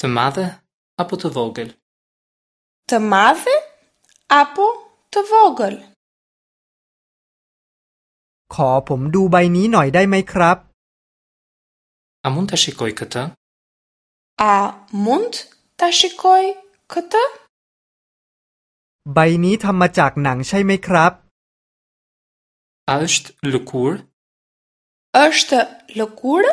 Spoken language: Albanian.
Të madhe apo të vogël? Të madhe apo të vogël? Kho phom du bai ni noi dai mai khrap? A mund ta shikoj këtë? A mund ta shikoj këtë? Bai ni tham ma chak nang chai mai khrap? A është lëkurë? është lëkurë?